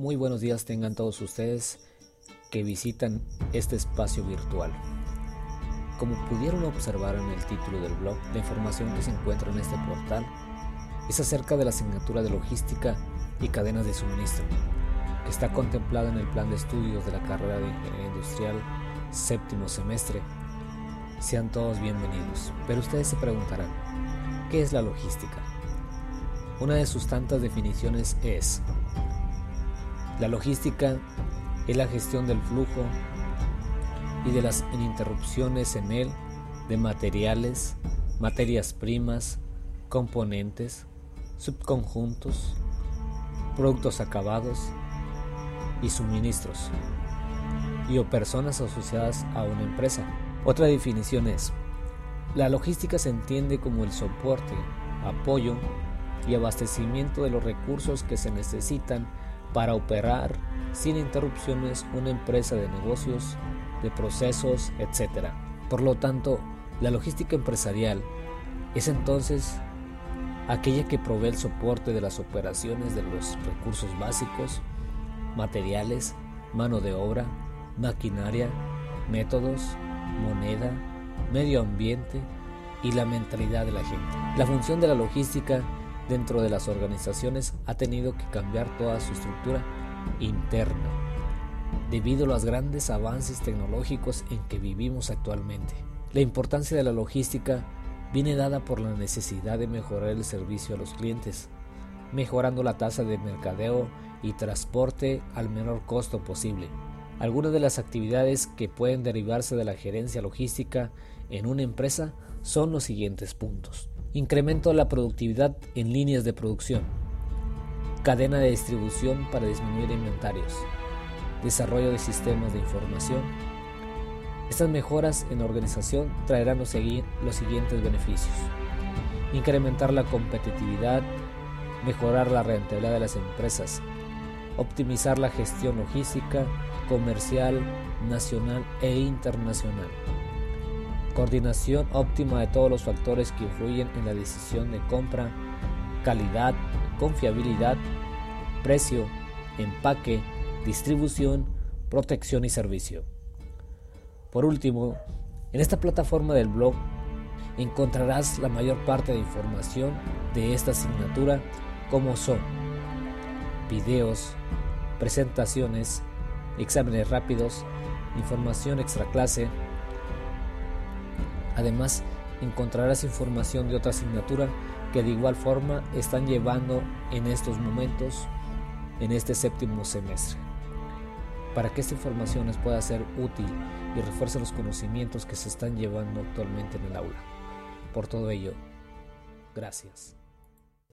Muy buenos días tengan todos ustedes que visitan este espacio virtual. Como pudieron observar en el título del blog, la información que se encuentra en este portal es acerca de la asignatura de logística y cadenas de suministro, que está contemplada en el plan de estudios de la carrera de Ingeniería Industrial séptimo semestre. Sean todos bienvenidos, pero ustedes se preguntarán, ¿qué es la logística? Una de sus tantas definiciones es la logística es la gestión del flujo y de las ininterrupciones en él de materiales, materias primas, componentes, subconjuntos, productos acabados y suministros, y o personas asociadas a una empresa. Otra definición es, la logística se entiende como el soporte, apoyo y abastecimiento de los recursos que se necesitan para operar sin interrupciones una empresa de negocios, de procesos, etc. Por lo tanto, la logística empresarial es entonces aquella que provee el soporte de las operaciones de los recursos básicos, materiales, mano de obra, maquinaria, métodos, moneda, medio ambiente y la mentalidad de la gente. La función de la logística dentro de las organizaciones ha tenido que cambiar toda su estructura interna debido a los grandes avances tecnológicos en que vivimos actualmente. La importancia de la logística viene dada por la necesidad de mejorar el servicio a los clientes, mejorando la tasa de mercadeo y transporte al menor costo posible. Algunas de las actividades que pueden derivarse de la gerencia logística en una empresa son los siguientes puntos. Incremento de la productividad en líneas de producción. Cadena de distribución para disminuir inventarios. Desarrollo de sistemas de información. Estas mejoras en organización traerán los siguientes beneficios. Incrementar la competitividad, mejorar la rentabilidad de las empresas, optimizar la gestión logística, comercial, nacional e internacional coordinación óptima de todos los factores que influyen en la decisión de compra, calidad, confiabilidad, precio, empaque, distribución, protección y servicio. Por último, en esta plataforma del blog encontrarás la mayor parte de información de esta asignatura como son videos, presentaciones, exámenes rápidos, información extra clase, Además, encontrarás información de otra asignatura que de igual forma están llevando en estos momentos en este séptimo semestre. Para que esta información les pueda ser útil y refuerce los conocimientos que se están llevando actualmente en el aula. Por todo ello, gracias.